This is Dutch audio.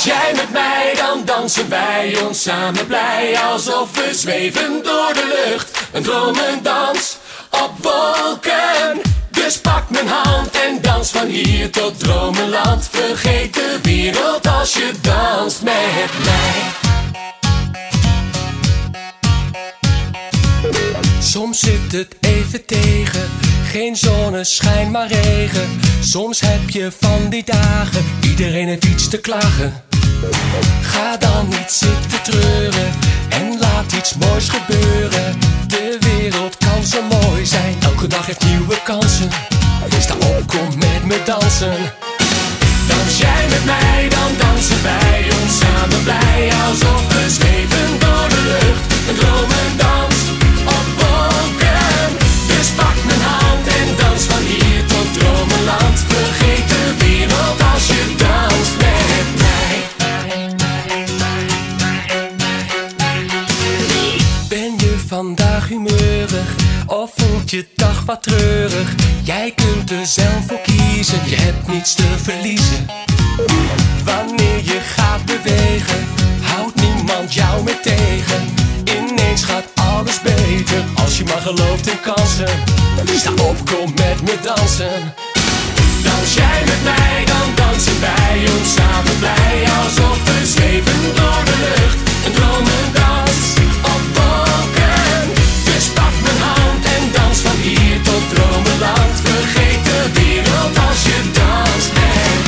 Dans jij met mij, dan dansen wij ons samen blij. Alsof we zweven door de lucht. Een dromendans op wolken. Dus pak mijn hand en dans van hier tot dromenland. Vergeet de wereld als je danst met mij. Soms zit het even tegen, geen zonneschijn maar regen. Soms heb je van die dagen, iedereen heeft iets te klagen. Ga dan niet zitten treuren en laat iets moois gebeuren. De wereld kan zo mooi zijn, elke dag heeft nieuwe kansen. Sta op, kom met me dansen. Dans jij met mij, dan dansen wij vandaag humeurig of voelt je dag wat treurig? Jij kunt er zelf voor kiezen, je hebt niets te verliezen. Wanneer je gaat bewegen, houdt niemand jou meer tegen. Ineens gaat alles beter, als je maar gelooft in kansen. Sta op, kom met me dansen. Dans jij met mij,